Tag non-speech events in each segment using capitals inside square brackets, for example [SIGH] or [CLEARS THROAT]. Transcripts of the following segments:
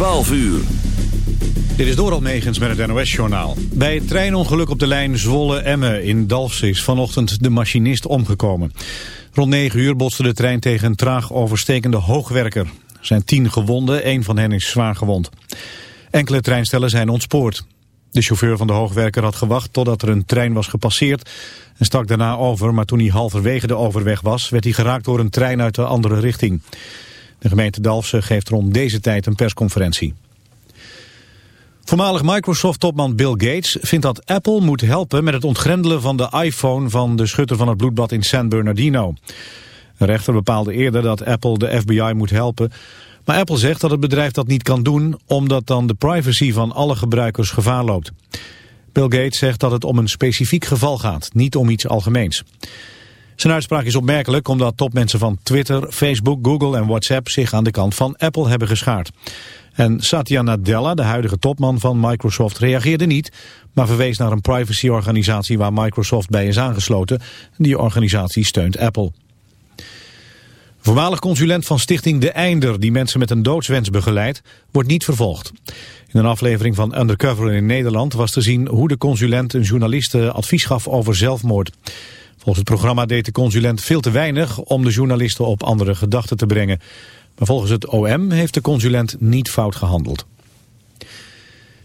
12 uur. Dit is Doral Megens met het NOS-journaal. Bij het treinongeluk op de lijn Zwolle-Emmen in Dalfsen is vanochtend de machinist omgekomen. Rond 9 uur botste de trein tegen een traag overstekende hoogwerker. Er zijn 10 gewonden, één van hen is zwaar gewond. Enkele treinstellen zijn ontspoord. De chauffeur van de hoogwerker had gewacht totdat er een trein was gepasseerd en stak daarna over, maar toen hij halverwege de overweg was, werd hij geraakt door een trein uit de andere richting. De gemeente Dalfsen geeft rond deze tijd een persconferentie. Voormalig Microsoft-topman Bill Gates vindt dat Apple moet helpen met het ontgrendelen van de iPhone van de schutter van het bloedbad in San Bernardino. Een rechter bepaalde eerder dat Apple de FBI moet helpen, maar Apple zegt dat het bedrijf dat niet kan doen omdat dan de privacy van alle gebruikers gevaar loopt. Bill Gates zegt dat het om een specifiek geval gaat, niet om iets algemeens. Zijn uitspraak is opmerkelijk omdat topmensen van Twitter, Facebook, Google en WhatsApp zich aan de kant van Apple hebben geschaard. En Satya Nadella, de huidige topman van Microsoft, reageerde niet, maar verwees naar een privacyorganisatie waar Microsoft bij is aangesloten. Die organisatie steunt Apple. Voormalig consulent van stichting De Einder, die mensen met een doodswens begeleidt, wordt niet vervolgd. In een aflevering van Undercover in Nederland was te zien hoe de consulent een journaliste advies gaf over zelfmoord. Volgens het programma deed de consulent veel te weinig om de journalisten op andere gedachten te brengen. Maar volgens het OM heeft de consulent niet fout gehandeld.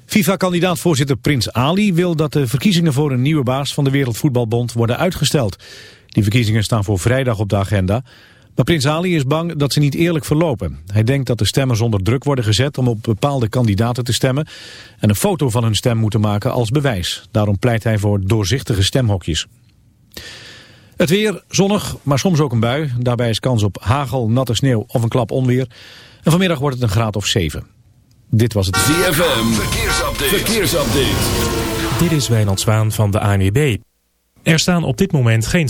FIFA-kandidaat-voorzitter Prins Ali wil dat de verkiezingen voor een nieuwe baas van de Wereldvoetbalbond worden uitgesteld. Die verkiezingen staan voor vrijdag op de agenda. Maar Prins Ali is bang dat ze niet eerlijk verlopen. Hij denkt dat de stemmers onder druk worden gezet om op bepaalde kandidaten te stemmen... en een foto van hun stem moeten maken als bewijs. Daarom pleit hij voor doorzichtige stemhokjes. Het weer zonnig, maar soms ook een bui. Daarbij is kans op hagel, natte sneeuw of een klap onweer. En vanmiddag wordt het een graad of 7. Dit was het ZFM. Verkeersupdate. Verkeersupdate. Dit is Wijnand Zwaan van de ANWB. Er staan op dit moment geen...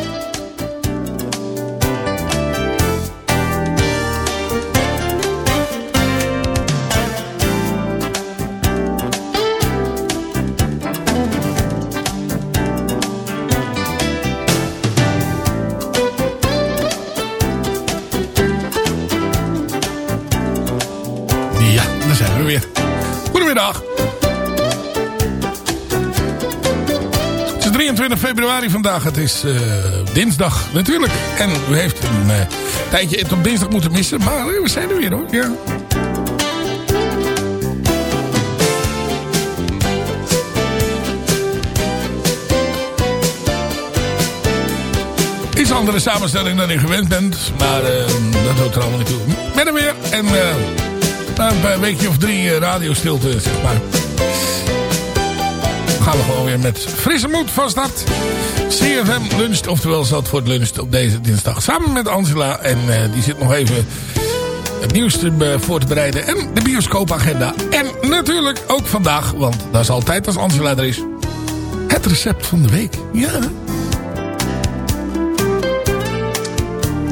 februari vandaag. Het is eh, dinsdag natuurlijk. En u heeft een uh, tijdje op dinsdag moeten missen. Maar eh, we zijn er weer hoor. Ja. Iets andere samenstelling dan u gewend bent. Maar dat hoort er allemaal niet toe. Met hem weer. En een weekje of drie radiostilte zeg maar. Gaan we gewoon weer met frisse moed van start. CFM luncht, oftewel Zandvoort luncht op deze dinsdag. Samen met Angela. En die zit nog even het nieuws te, voor te bereiden. En de bioscoopagenda. En natuurlijk ook vandaag, want dat is altijd als Angela er is. Het recept van de week. Ja.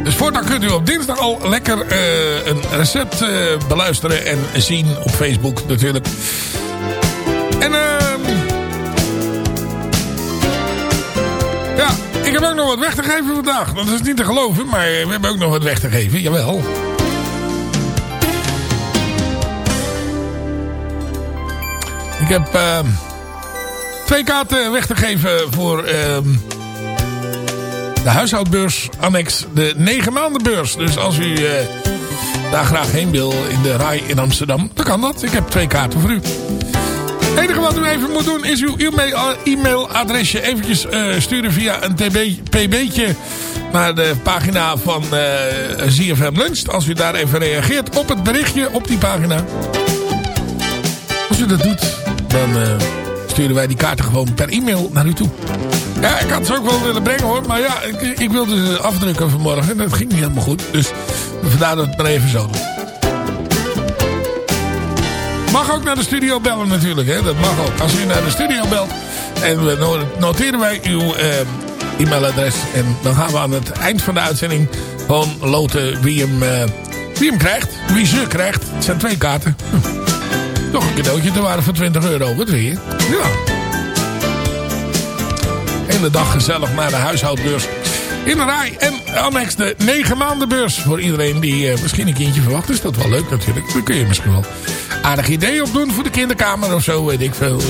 Dus voortaan kunt u op dinsdag al lekker uh, een recept beluisteren en zien op Facebook natuurlijk. En heb ook nog wat weg te geven vandaag. Dat is niet te geloven, maar we hebben ook nog wat weg te geven. Jawel. Ik heb uh, twee kaarten weg te geven voor uh, de huishoudbeurs annex de 9 maandenbeurs. Dus als u uh, daar graag heen wil in de RAI in Amsterdam, dan kan dat. Ik heb twee kaarten voor u. Het enige wat u even moet doen is uw e-mailadresje eventjes uh, sturen via een tb, pb'tje naar de pagina van uh, ZFM Lunch. Als u daar even reageert op het berichtje op die pagina. Als u dat doet, dan sturen wij die kaarten gewoon per e-mail naar u toe. Ja, ik had ze ook wel willen brengen hoor. Maar ja, ik, ik wilde ze afdrukken vanmorgen. En dat ging niet helemaal goed. Dus vandaar dat het maar even zo. Mag ook naar de studio bellen natuurlijk. Hè? Dat mag ook. Als u naar de studio belt. En we noteren wij uw uh, e-mailadres. En dan gaan we aan het eind van de uitzending gewoon loten wie hem, uh, wie hem krijgt. Wie ze krijgt. Het zijn twee kaarten. [LAUGHS] Toch een cadeautje te waren van 20 euro. Wat je? Ja. Hele dag gezellig naar de huishoudbeurs in rij. En annex de 9 maanden beurs. Voor iedereen die uh, misschien een kindje verwacht. Is dat wel leuk natuurlijk. Dan kun je misschien wel aardig idee opdoen voor de kinderkamer of zo. Weet ik veel. Uh.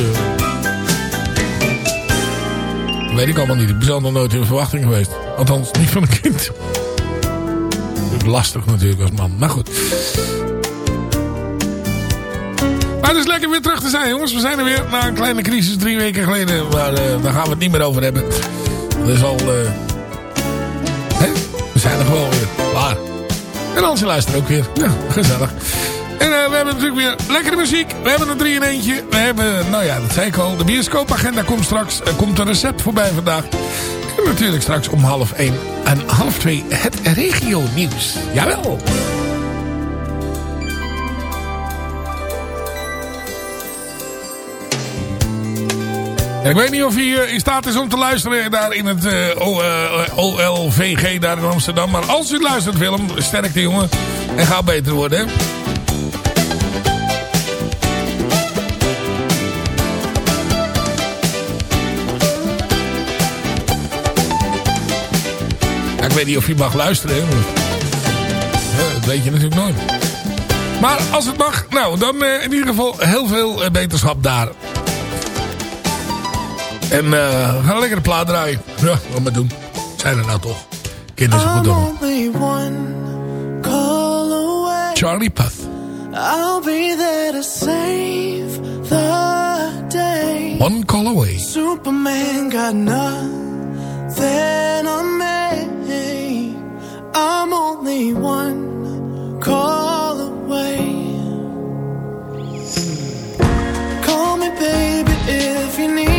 Weet ik allemaal niet. Ik ben nog nooit in verwachting geweest. Althans, niet van een kind. Lastig natuurlijk als man. Maar goed. Maar het is lekker weer terug te zijn, jongens. We zijn er weer na een kleine crisis drie weken geleden. Maar uh, daar gaan we het niet meer over hebben. Dat is al... We zijn er gewoon weer. Waar? En Ansje luistert ook weer. Ja, gezellig. En uh, we hebben natuurlijk weer lekkere muziek. We hebben een drie in eentje. We hebben, nou ja, dat zei ik al. De bioscoopagenda komt straks. Er komt een recept voorbij vandaag. En natuurlijk straks om half één en half twee het regio nieuws. Jawel. Ik weet niet of hij in staat is om te luisteren daar in het uh, OLVG daar in Amsterdam. Maar als u luistert Willem, sterkte jongen. En ga beter worden ik weet niet of hij mag luisteren. Hè. Dat weet je natuurlijk nooit. Maar als het mag, nou dan in ieder geval heel veel beterschap daar. En uh, we gaan lekker de plaat draaien. Ja, wat maar doen. Zijn er nou toch. Kinderen zo goed doen. Charlie Puth. I'll be there to save the day. One call away. Superman got nothing on me. I'm only one call away. Call me baby if you need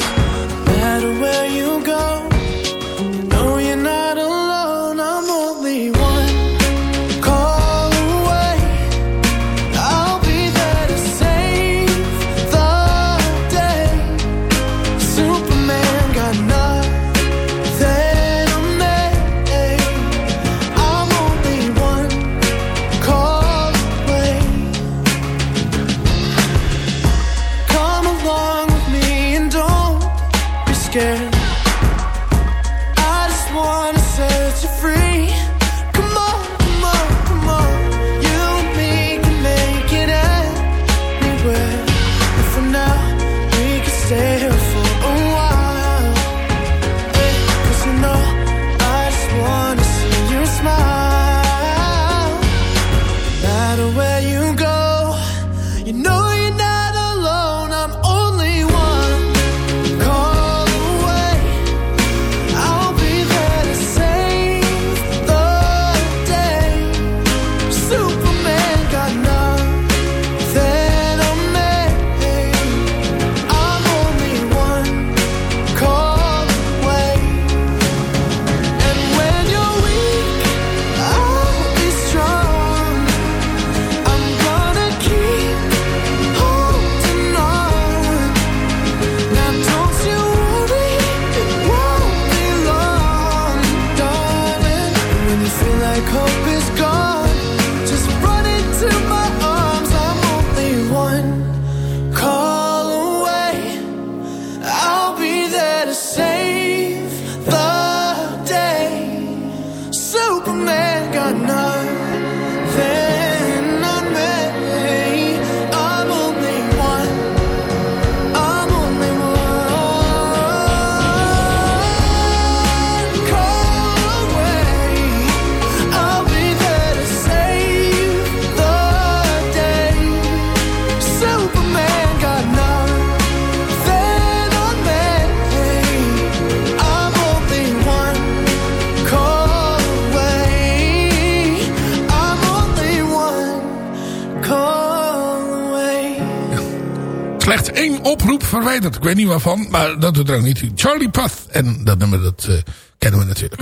verwijderd. Ik weet niet waarvan, maar dat doet er ook niet. Charlie Puth. En dat nummer, dat uh, kennen we natuurlijk.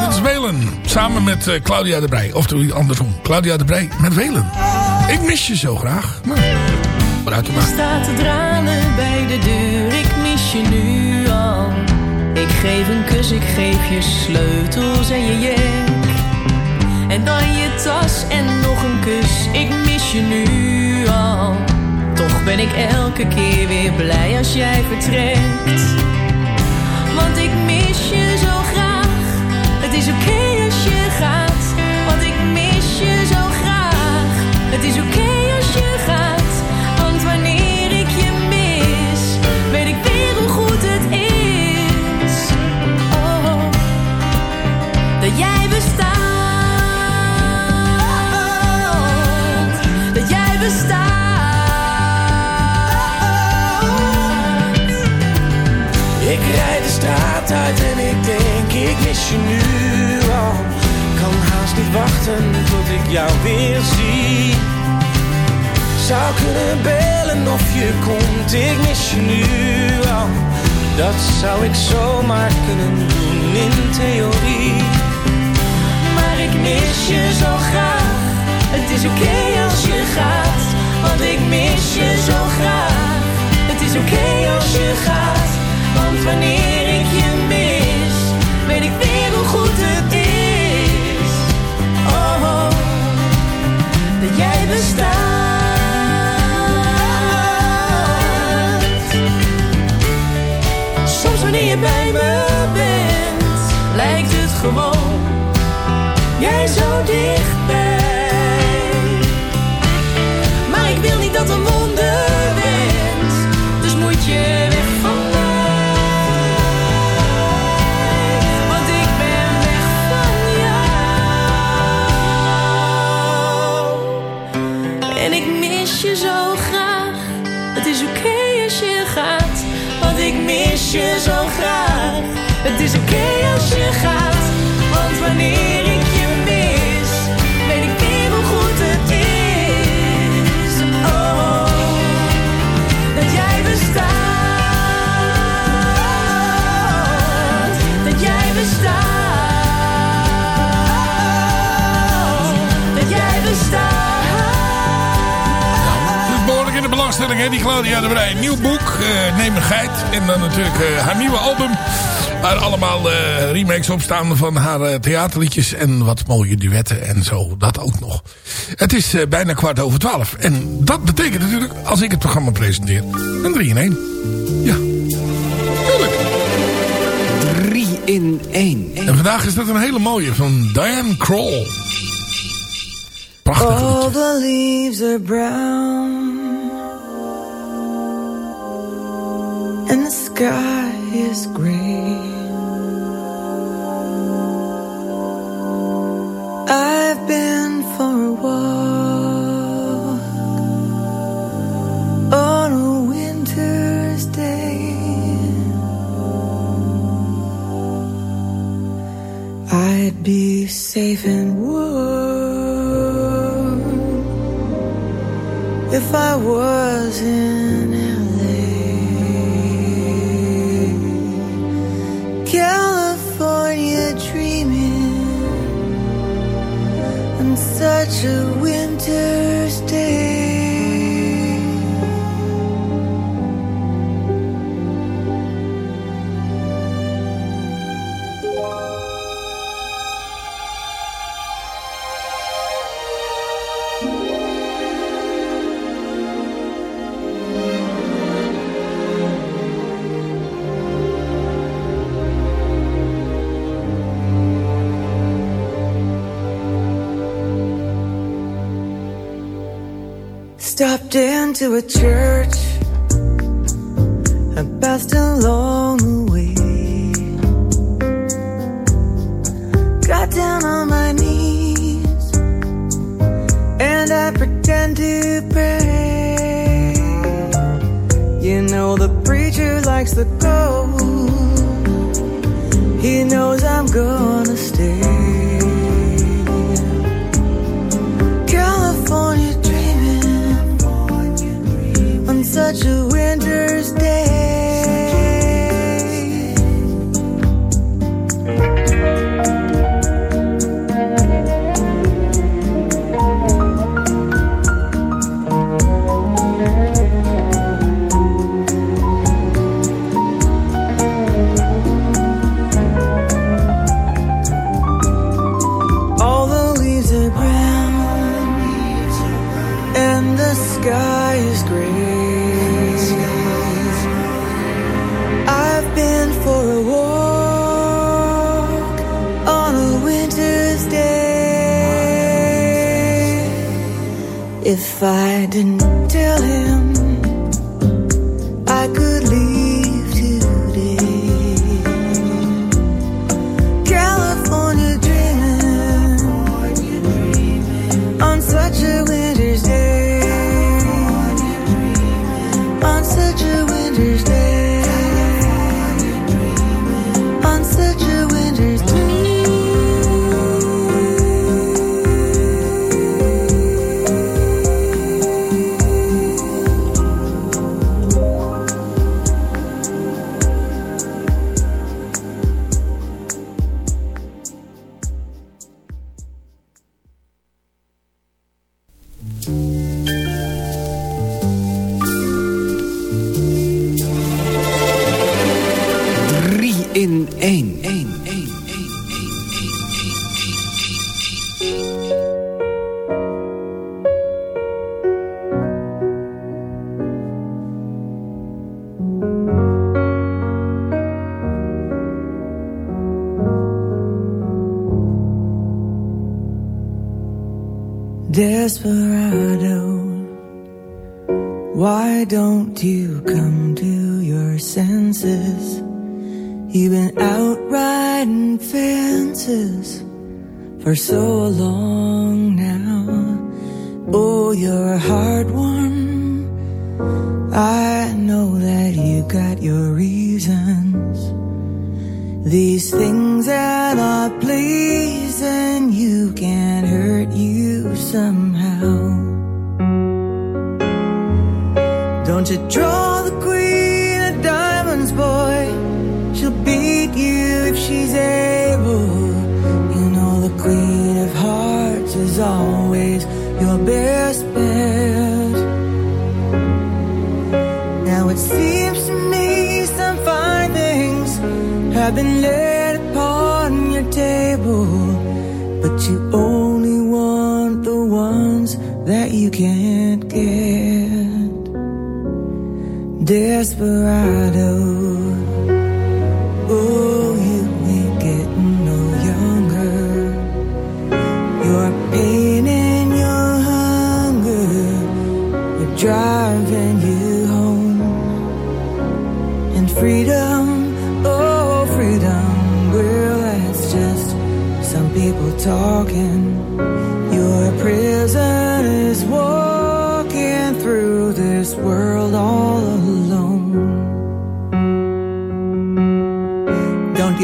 Dit is Welen. Samen met uh, Claudia de Brij. Of andersom. Claudia de Brij met Welen. Ik mis je zo graag. Nou, vooruit maar. staat te tranen bij de deur. Ik mis je nu al. Ik geef een kus, ik geef je sleutels en je jek. En dan je tas en nog een kus, ik mis je nu al. Ben ik elke keer weer blij als jij vertrekt. Want ik mis je zo graag, het is oké als je uit en ik denk ik mis je nu al. Kan haast niet wachten tot ik jou weer zie. Zou kunnen bellen of je komt, ik mis je nu al. Dat zou ik zomaar kunnen doen in theorie. Maar ik mis je zo graag. Het is oké als je gaat Want ik mis je zo graag. Het is oké als je gaat want wanneer hè? die Claudia de Brij. Nieuw boek, uh, Neem een Geit. En dan natuurlijk uh, haar nieuwe album. Waar allemaal uh, remakes op staan van haar theaterliedjes. En wat mooie duetten en zo. Dat ook nog. Het is bijna kwart over twaalf. En dat betekent natuurlijk, als ik het programma presenteer, een 3 in 1. Ja. Tuurlijk. 3 in 1. En vandaag is dat een hele mooie van Diane Kroll. Prachtig All the leaves are brown. The sky is gray. I've been for a walk on a winter's day. I'd be safe and warm if I was Into a church I passed along the way. Got down on my knees And I pretend to pray. You know the preacher likes the go He knows I'm gonna stay why don't you come to your senses? You've been out riding fences for so long now. Oh, you're hard. I know that you got your reasons. These things that are pleasing. You can't hurt you somehow. Don't draw the queen of diamonds, boy? She'll beat you if she's able. You know the queen of hearts is always your best bet. Now it seems to me some fine things have been laid Desperado. Oh, you ain't getting no younger. Your pain and your hunger are driving you home. And freedom, oh, freedom, well, that's just some people talking.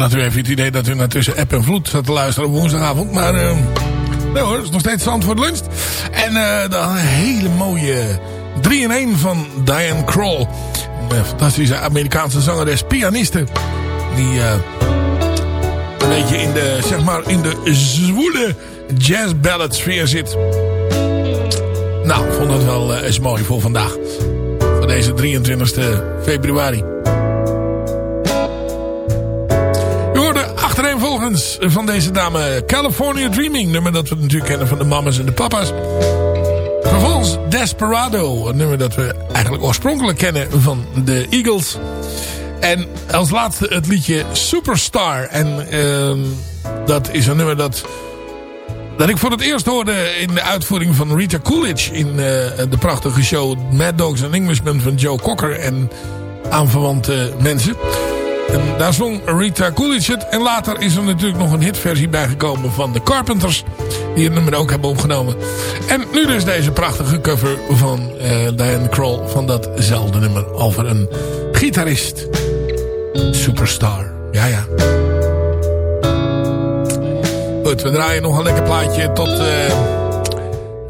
Had u even het idee dat u naar tussen app en vloed zat te luisteren op woensdagavond. Maar eh, nee hoor, het is nog steeds Zandvoort Lunch. En eh dan een hele mooie 3 in 1 van Diane Kroll. Een fantastische Amerikaanse zangeres, pianiste. Die eh, een beetje in de, zeg maar, in de zwoele jazz ballad sfeer zit. Nou, ik vond dat wel eh, eens mooi voor vandaag. Voor deze 23 februari. Van deze dame California Dreaming. Nummer dat we natuurlijk kennen van de mamas en de papa's. Vervolgens Desperado. Een nummer dat we eigenlijk oorspronkelijk kennen van de Eagles. En als laatste het liedje Superstar. En uh, dat is een nummer dat, dat ik voor het eerst hoorde in de uitvoering van Rita Coolidge. In uh, de prachtige show Mad Dogs and Englishmen van Joe Cocker en aanverwante mensen. En daar zong Rita Coolidge het. En later is er natuurlijk nog een hitversie bijgekomen van The Carpenters. Die het nummer ook hebben opgenomen. En nu dus deze prachtige cover van uh, Diane Kroll van datzelfde nummer over een gitarist. Superstar. Ja, ja. Goed, we draaien nog een lekker plaatje tot... Uh,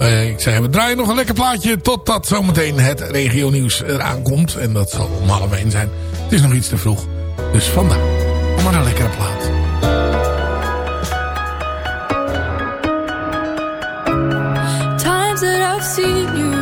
uh, ik zei, we draaien nog een lekker plaatje totdat zometeen het regionieuws eraan komt. En dat zal om half één zijn. Het is nog iets te vroeg. Dus vandaar. Maar een lekkere plaat. Times that I've seen you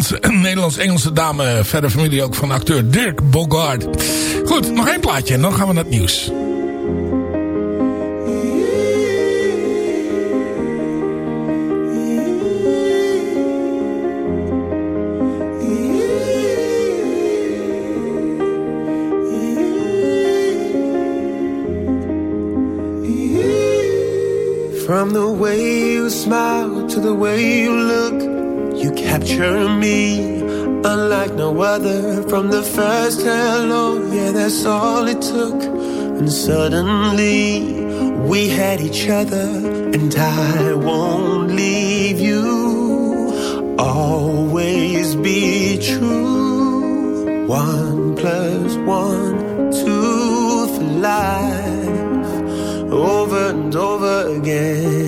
Nederlandse, Nederlands-Engelse dame. Verder familie ook van acteur Dirk Bogard. Goed, nog één plaatje en dan gaan we naar het nieuws. From the way you smile to the way you look, you capture me. unlike no other. From the first hello, yeah, that's all it took. And suddenly we had each other, and I won't leave you. Always be true. One plus one, two for life, over and over again.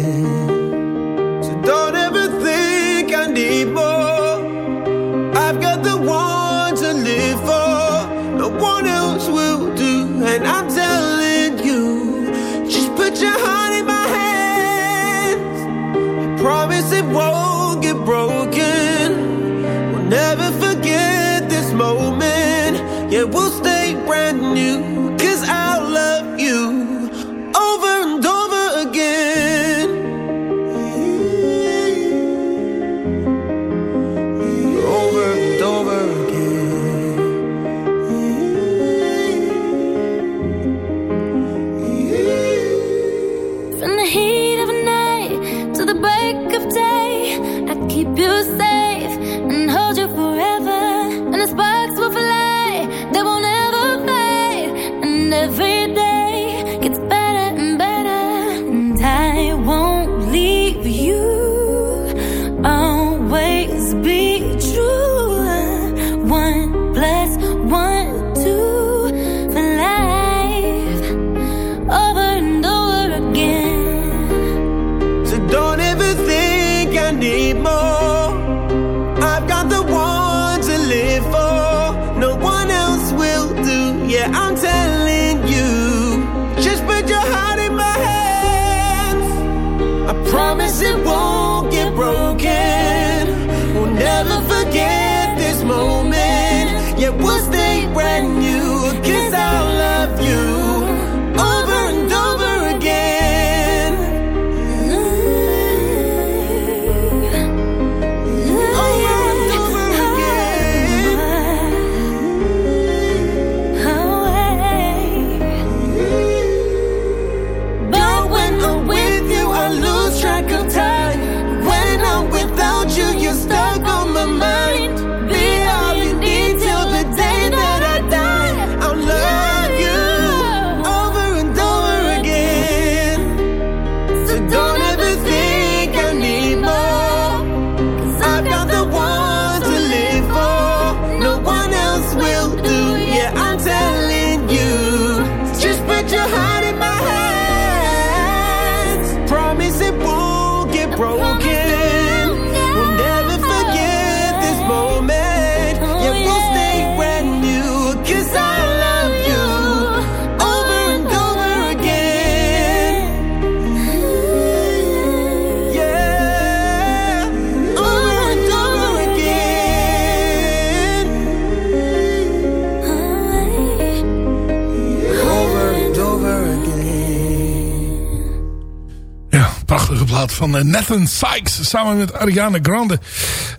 Van eh, Nathan Sykes samen met Ariana Grande.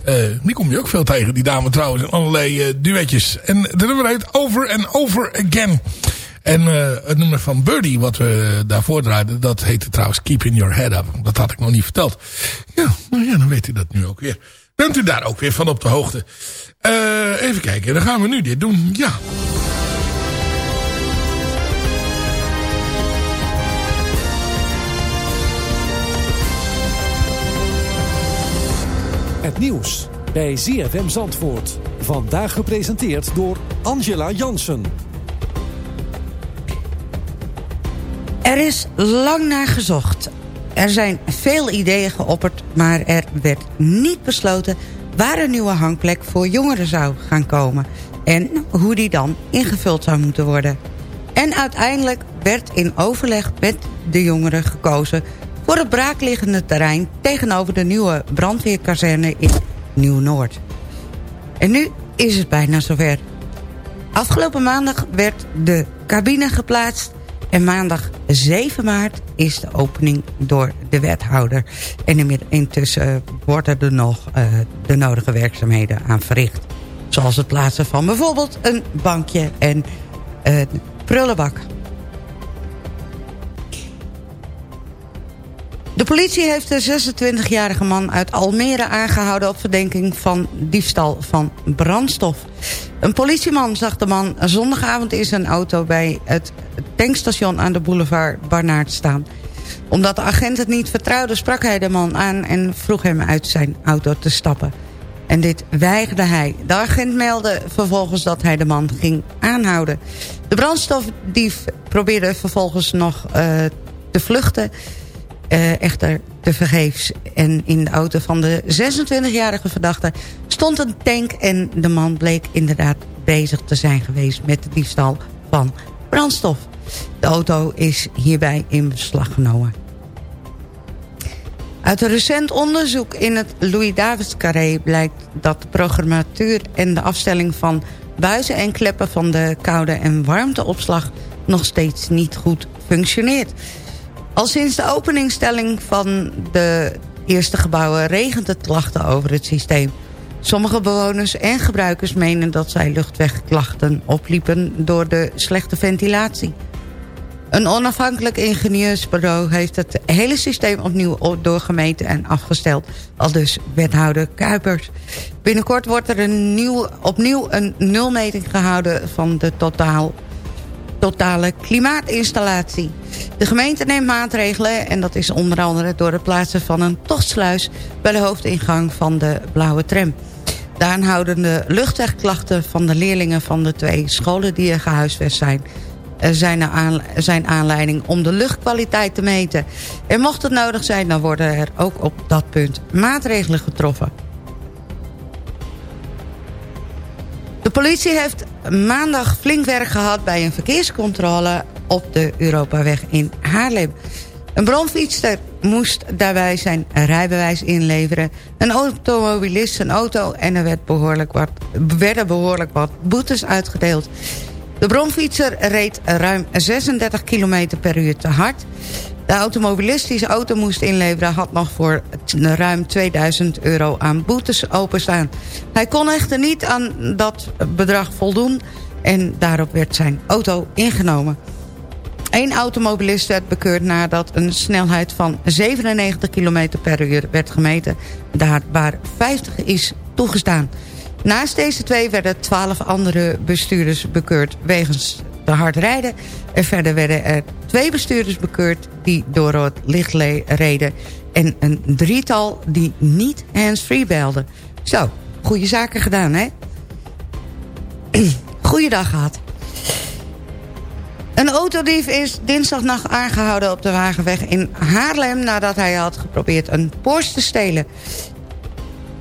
Eh, die kom je ook veel tegen, die dame trouwens. In allerlei eh, duetjes. En de nummer heet Over and Over Again. En het nummer van Birdie, wat we daarvoor draaiden, dat heette trouwens Keeping Your Head Up. Dat had ik nog niet verteld. Ja, maar ja, dan weet u dat nu ook weer. Bent u daar ook weer van op de hoogte. Even kijken, dan gaan we nu dit doen. Ja. Nieuws bij ZFM Zandvoort. Vandaag gepresenteerd door Angela Jansen. Er is lang naar gezocht. Er zijn veel ideeën geopperd, maar er werd niet besloten... waar een nieuwe hangplek voor jongeren zou gaan komen... en hoe die dan ingevuld zou moeten worden. En uiteindelijk werd in overleg met de jongeren gekozen... voor het braakliggende terrein tegenover de nieuwe brandweerkazerne in Nieuw-Noord. En nu is het bijna zover. Afgelopen maandag werd de cabine geplaatst... en maandag 7 maart is de opening door de wethouder. En intussen worden er nog eh, de nodige werkzaamheden aan verricht. Zoals het plaatsen van bijvoorbeeld een bankje en een prullenbak. De politie heeft de 26-jarige man uit Almere aangehouden... op verdenking van diefstal van brandstof. Een politieman zag de man zondagavond in zijn auto... bij het tankstation aan de boulevard Barnaert staan. Omdat de agent het niet vertrouwde, sprak hij de man aan... en vroeg hem uit zijn auto te stappen. En dit weigerde hij. De agent meldde vervolgens dat hij de man ging aanhouden. De brandstofdief probeerde vervolgens nog uh, te vluchten... Uh, echter te vergeefs. En in de auto van de 26-jarige verdachte stond een tank... en de man bleek inderdaad bezig te zijn geweest met de diefstal van brandstof. De auto is hierbij in beslag genomen. Uit een recent onderzoek in het Louis-Davids-carré... blijkt dat de programmatuur en de afstelling van buizen en kleppen... van de koude- en warmteopslag nog steeds niet goed functioneert. Al sinds de openingstelling van de eerste gebouwen... regent het klachten over het systeem. Sommige bewoners en gebruikers menen dat zij luchtwegklachten opliepen... door de slechte ventilatie. Een onafhankelijk ingenieursbureau heeft het hele systeem opnieuw doorgemeten en afgesteld. Al dus wethouder Kuipers. Binnenkort wordt er een nieuw, opnieuw een nulmeting gehouden van de totaal, totale klimaatinstallatie. De gemeente neemt maatregelen en dat is onder andere door het plaatsen van een tochtsluis bij de hoofdingang van de blauwe tram. De aanhoudende luchtwegklachten van de leerlingen van de twee scholen die er gehuisvest zijn zijn, aan, zijn aanleiding om de luchtkwaliteit te meten. En mocht het nodig zijn, dan worden er ook op dat punt maatregelen getroffen. De politie heeft maandag flink werk gehad bij een verkeerscontrole op de Europaweg in Haarlem. Een bronfietser moest daarbij zijn rijbewijs inleveren. Een automobilist zijn auto en er werd behoorlijk wat, werden behoorlijk wat boetes uitgedeeld. De bromfietser reed ruim 36 km per uur te hard. De automobilistische auto moest inleveren... had nog voor ruim 2000 euro aan boetes openstaan. Hij kon echter niet aan dat bedrag voldoen... en daarop werd zijn auto ingenomen. Eén automobilist werd bekeurd nadat een snelheid van 97 km per uur werd gemeten... daar waar 50 is toegestaan. Naast deze twee werden twaalf andere bestuurders bekeurd wegens te hard rijden. En verder werden er twee bestuurders bekeurd die door het licht reden. En een drietal die niet hands-free belden. Zo, goede zaken gedaan, hè? [CLEARS THROAT] Goeiedag gehad. Een autodief is dinsdagnacht aangehouden op de Wagenweg in Haarlem... nadat hij had geprobeerd een Porsche te stelen.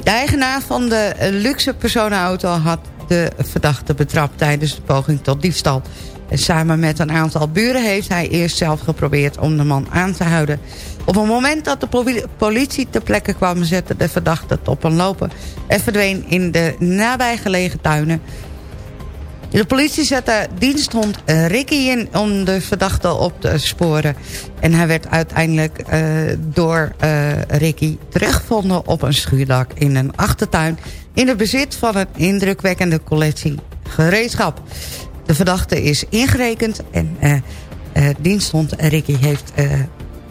De eigenaar van de luxe personenauto had de verdachte betrapt tijdens de poging tot diefstal. En samen met een aantal buren heeft hij eerst zelf geprobeerd om de man aan te houden. Op het moment dat de politie ter plekke kwam zette de verdachte het op een lopen... en verdween in de nabijgelegen tuinen de politie zette diensthond Ricky in om de verdachte op te sporen. En hij werd uiteindelijk uh, door uh, Ricky teruggevonden op een schuurdak in een achtertuin... in het bezit van een indrukwekkende collectie gereedschap. De verdachte is ingerekend en uh, diensthond Ricky heeft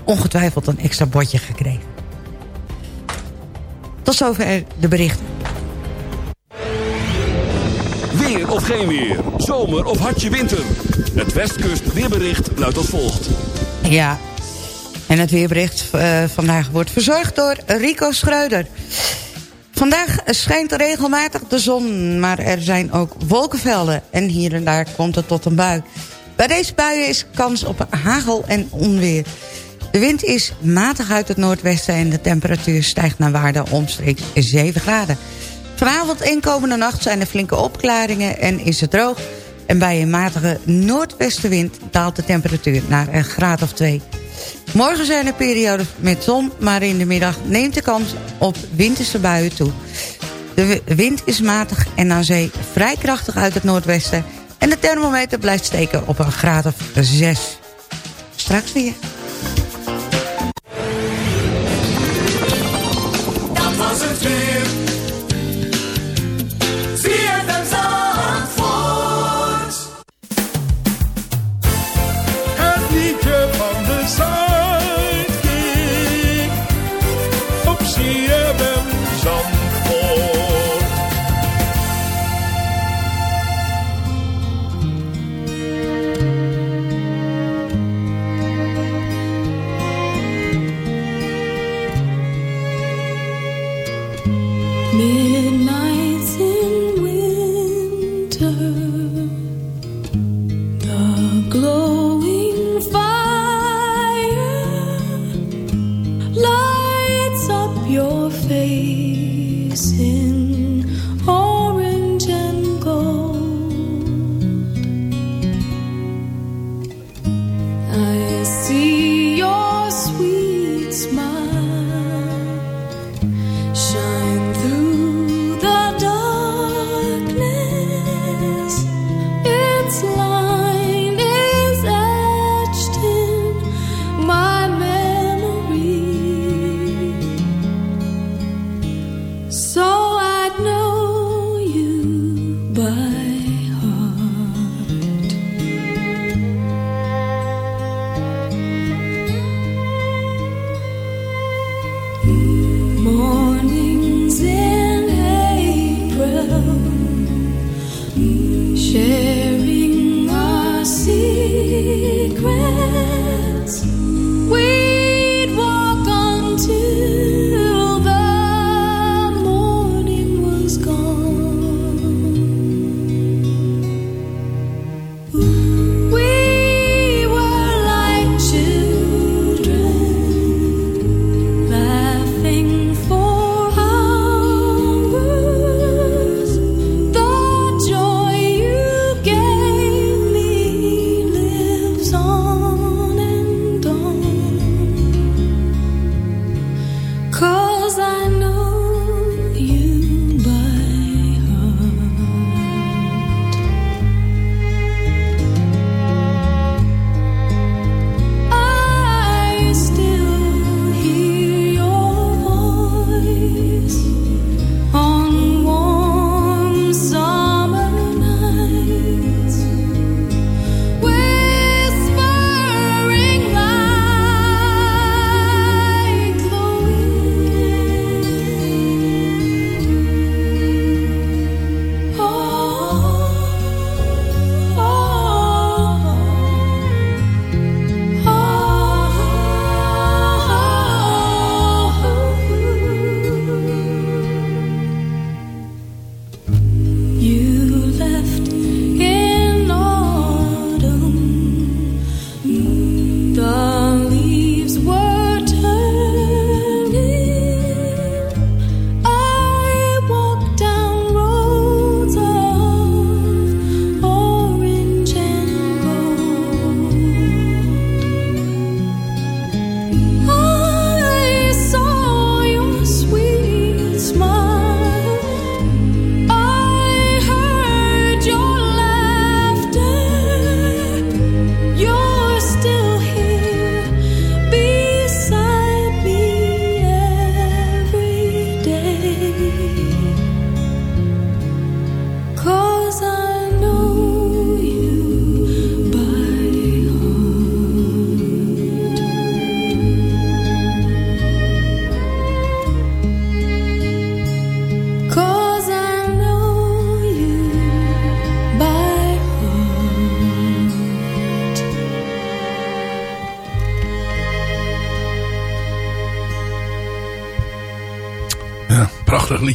ongetwijfeld een extra bordje gekregen. Tot zover de berichten. Weer of geen weer. Zomer of hartje winter. Het Westkust weerbericht luidt als volgt. Ja, en het weerbericht uh, vandaag wordt verzorgd door Rico Schreuder. Vandaag schijnt regelmatig de zon, maar er zijn ook wolkenvelden. En hier en daar komt het tot een bui. Bij deze buien is kans op hagel en onweer. De wind is matig uit het noordwesten en de temperatuur stijgt naar waarde omstreeks 7 graden. Vanavond en komende nacht zijn er flinke opklaringen en is het droog. En bij een matige noordwestenwind daalt de temperatuur naar een graad of 2. Morgen zijn er perioden met zon, maar in de middag neemt de kans op winterse buien toe. De wind is matig en aan zee vrij krachtig uit het noordwesten... en de thermometer blijft steken op een graad of 6. Straks weer.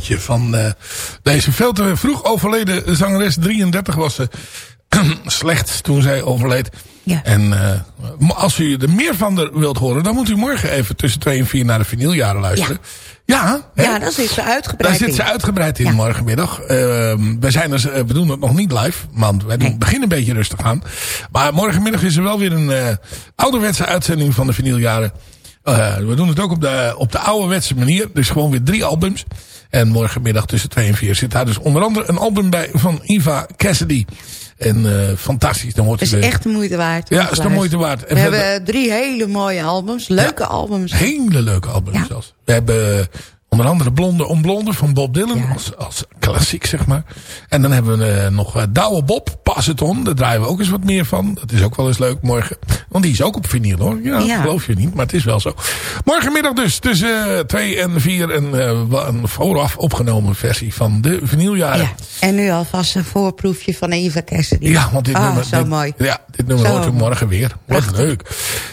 Liedje van eh, deze veel te vroeg overleden zangeres. 33 was ze. [CLEARS THROAT] Slecht toen zij overleed. Ja. En eh, als u er meer van er wilt horen... dan moet u morgen even tussen 2 en 4 naar de vinyljaren luisteren. Ja, hè? Ja, daar zit ze uitgebreid Daar zit in. ze uitgebreid in morgenmiddag. Uh, wij, zijn uh, we doen het nog niet live. Want doen, beginnen een beetje rustig aan. Maar morgenmiddag is er wel weer een ouderwetse uitzending van de vinyljaren. Uh, we doen het ook op de, op de ouderwetse manier. Dus gewoon weer drie albums. En morgenmiddag tussen 2 en 4 zit daar dus onder andere een album bij van Eva Cassidy. En uh, fantastisch. Dan het is echt de moeite waard. Ja, is de moeite waard. En we, hebben drie hele mooie albums. Leuke ja, albums. Hele leuke albums ja. zelfs. We hebben onder andere Blonde om Blonde van Bob Dylan. Ja. Als, als klassiek, zeg maar. En dan hebben we eh, nog uh, Douwe Bob, Pass It On. Daar draaien we ook eens wat meer van. Dat is ook wel eens leuk morgen. Want die is ook op vinyl hoor. Ja, Ja. dat geloof je niet, maar het is wel zo. Morgenmiddag dus tussen 2 en 4 een, eh, een vooraf opgenomen versie van de vinyljaren. Ja. En nu alvast een voorproefje van Eva Cassidy. Ja, want dit ah, nummer... zo dit- mooi. Ja, dit nummer hoort u morgen weer. Wat leuk.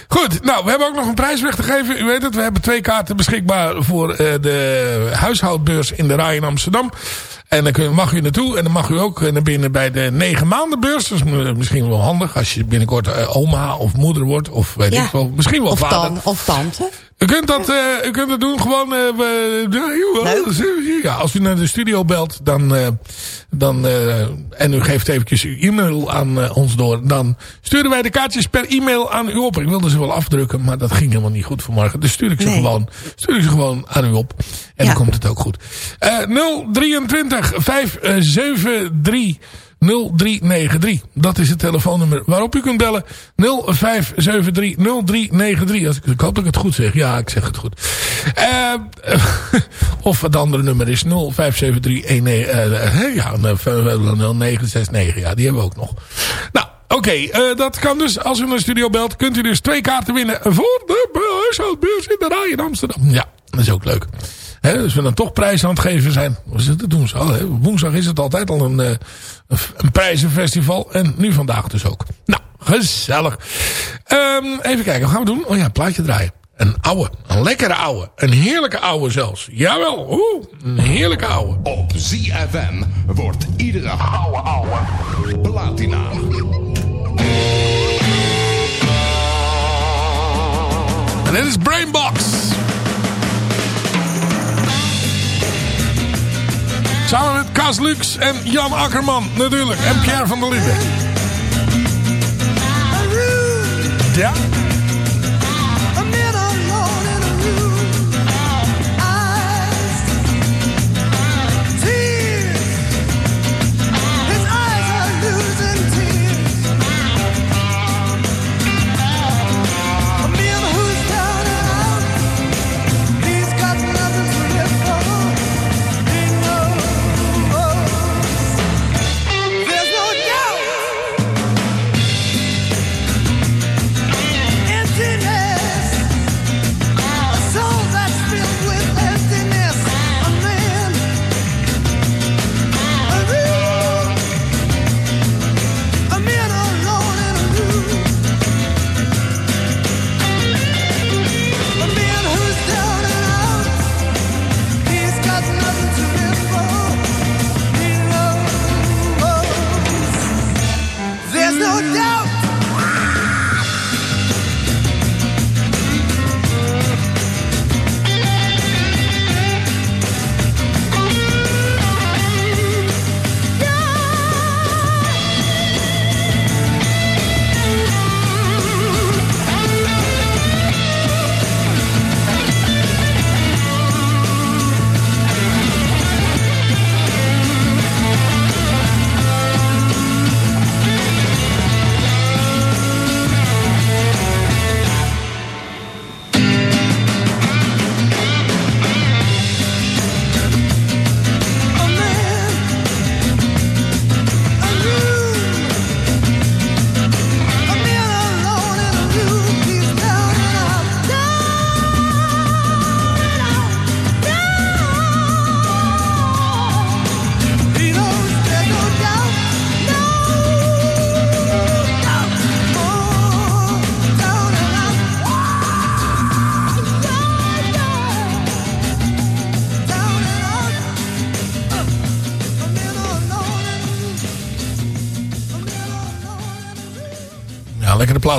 Goed, nou, we hebben ook nog een prijs weg te geven. U weet het, we hebben twee kaarten beschikbaar voor eh, de huishoudbeurs in de Rai in Amsterdam. En dan mag u naartoe en dan mag u ook eh, naar binnen bij de negen maandenbeurs. Dat is misschien wel handig als je binnenkort eh, oma of moeder wordt. Of weet Ja. ik wel, misschien wel Of, vader. tan, of tante. U kunt dat, eh, u kunt dat doen gewoon. eh, we- ja, als u naar de studio belt dan, eh, dan, eh, en u geeft eventjes uw e-mail aan ons door. Dan sturen wij de kaartjes per e-mail aan u op. Ik wilde ze wel afdrukken, maar dat ging helemaal niet goed vanmorgen. Dus stuur ik ze, Nee. gewoon, stuur ik ze gewoon aan u op. En dan komt het ook goed. Eh 023 573 0393. Dat is het telefoonnummer waarop u kunt bellen. 0573 0393. Als ik, hoop dat ik het goed zeg. Ja, ik zeg het goed. Eh, [LAUGHS] of het andere nummer is 0573 eh, ja, 0969. Ja, die hebben we ook nog. Nou, oké. eh, dat kan dus. Als u naar de studio belt, kunt u dus twee kaarten winnen voor de huishoudbeurs in de Rij in Amsterdam. Ja, dat is ook leuk. Hè, dus we dan toch prijzen aan het geven zijn. Te doen? Zo, hè? Woensdag is het altijd al een, eh, een, prijzenfestival. En nu vandaag dus ook. Nou, gezellig. Ehm, even kijken, wat gaan we doen? Oh ja, plaatje draaien. Een ouwe. Een lekkere ouwe. Een heerlijke ouwe zelfs. Jawel. Oeh, een heerlijke ouwe. Op ZFM wordt iedere ouwe ouwe platina. En dit is Brainbox. Samen met Cas Lux en Jan Akkerman natuurlijk. En Pierre van der Linden. Ja.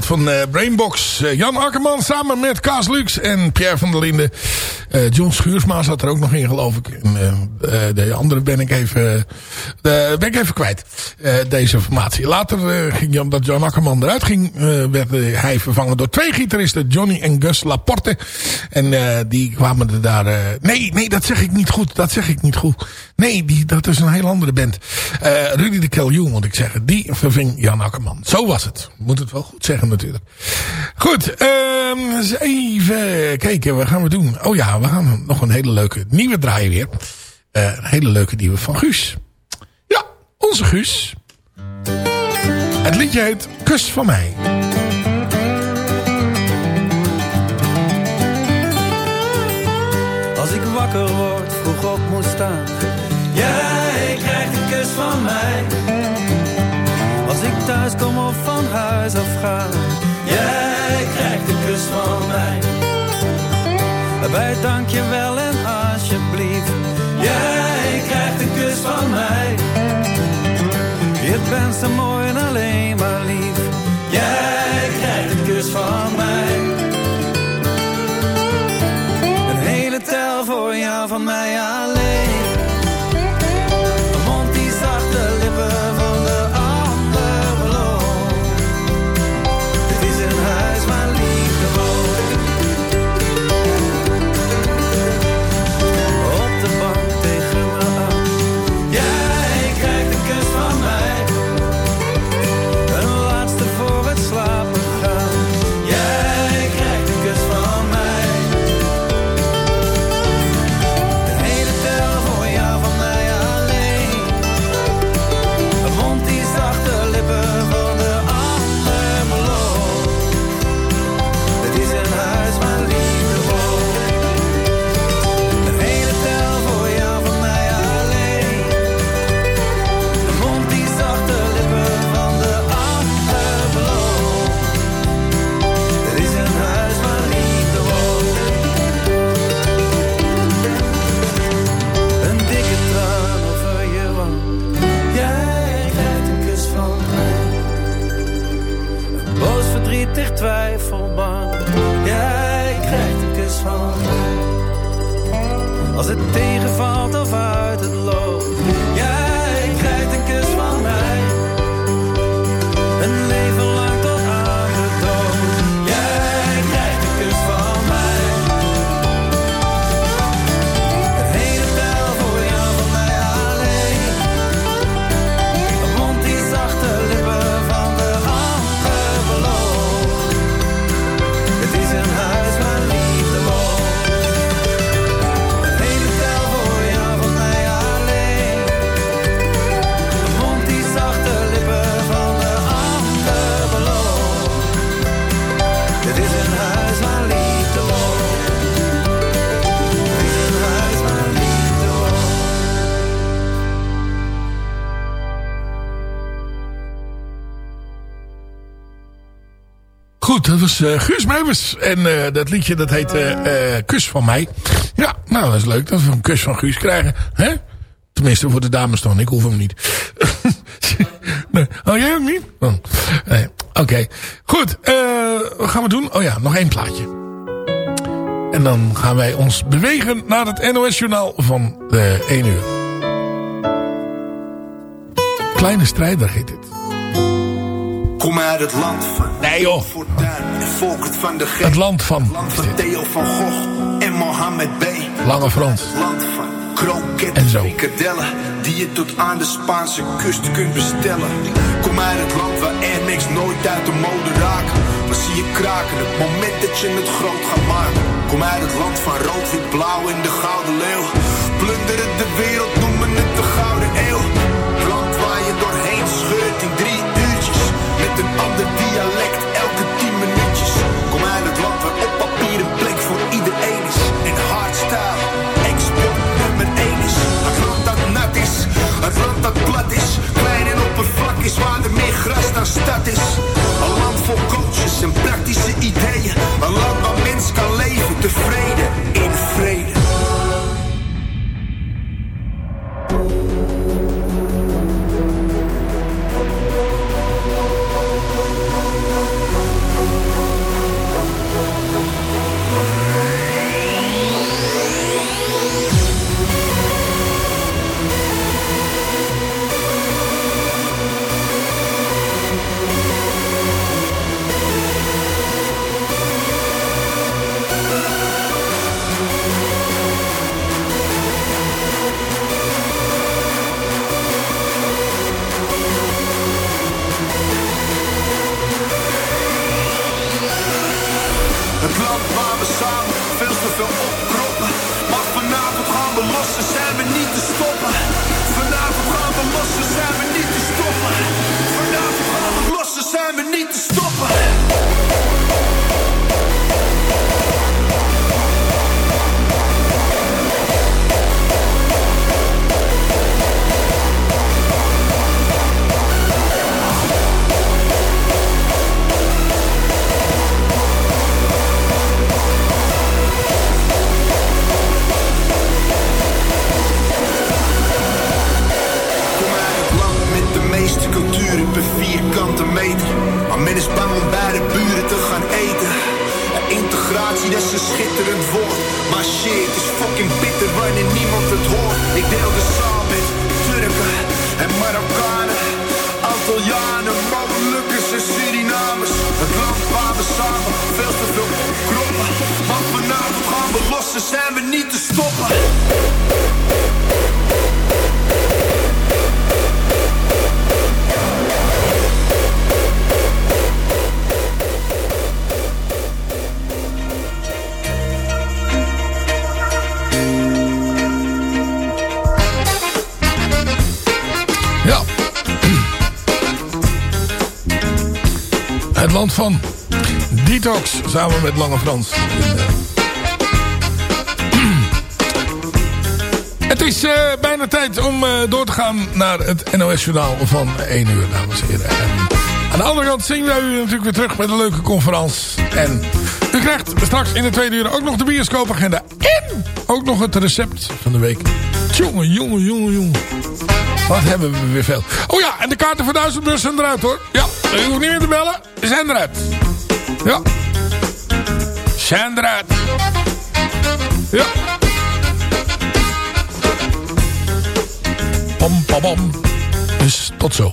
Van eh, Brainbox. Eh, Jan Akkerman samen met Kaas Lux en Pierre van der Linden. Eh, John Schuursma zat er ook nog in, geloof ik. En, de andere ben ik even, de, ben ik even kwijt. eh, deze informatie. Later eh, ging Jan, dat Jan Akkerman eruit ging, eh, werd eh, hij vervangen door twee gitaristen. Johnny en Gus Laporte. En eh, die kwamen er daar... eh, nee, nee, dat zeg ik niet goed. Dat zeg ik niet goed. Nee, die, dat is een heel andere band. Eh, Rudy de Keljoen, moet ik zeggen. Die verving Jan Akkerman. Zo was het. Moet het wel goed zeggen natuurlijk. Goed, ehm, even kijken. Wat gaan we doen? Oh ja, we gaan nog een hele leuke nieuwe draaien weer. Eh, een hele leuke nieuwe van Guus. Ja, onze Guus. Het liedje heet Kus van mij. Als ik wakker word, vroeg op moet staan. Jij krijgt een kus van mij. Als ik thuis kom of van huis af ga. Jij krijgt een kus van mij. Bij dankjewel. Jij krijgt een kus van mij. Je bent zo mooi en alleen maar lief. Jij krijgt een kus van mij. Een hele tel voor jou van mij alleen. Dat was eh, Guus Meeuwis. En eh, dat liedje dat heet eh, Kus van mij. Ja, nou dat is leuk dat we een kus van Guus krijgen. hè? Tenminste voor de dames dan. Ik hoef hem niet. [LAUGHS] nee. Oh, jij ook niet? Oh. Oké. Goed, wat gaan we doen? Oh ja, nog één plaatje. En dan gaan wij ons bewegen naar het NOS-journaal van de 1 uur. Kleine strijder heet dit. Kom uit het land van nee, joh. Volkert van de. Het land van... Het land van Theo van Gogh en Mohammed B. Lange Frans. Het land van kroketten, En zo. frikadellen, die je tot aan de Spaanse kust kunt bestellen. Kom uit het land waar Air Max nooit uit de mode raken. Maar zie je kraken het moment dat je het groot gaat maken. Kom uit het land van rood, wit, blauw en de gouden leeuw. Plunderen de wereld, noemen het de gouden Met een ander Samen met Lange Frans. [CLEARS THROAT] Het is eh, bijna tijd om eh, door te gaan naar het NOS-journaal van 1 uur, dames en heren. En aan de andere kant zien wij u natuurlijk weer terug met een leuke conferentie. En u krijgt straks in de tweede uur ook nog de bioscoopagenda. En ook nog het recept van de week. Jongen, jongen, jongen, jongen. Wat hebben we weer veel. Oh ja, en de kaarten voor Duizendbeurs zijn eruit hoor. Ja, u hoeft niet meer te bellen. Ze zijn eruit. Ja. Eruit. Ja. Pam, pam, pam. Dus tot zo.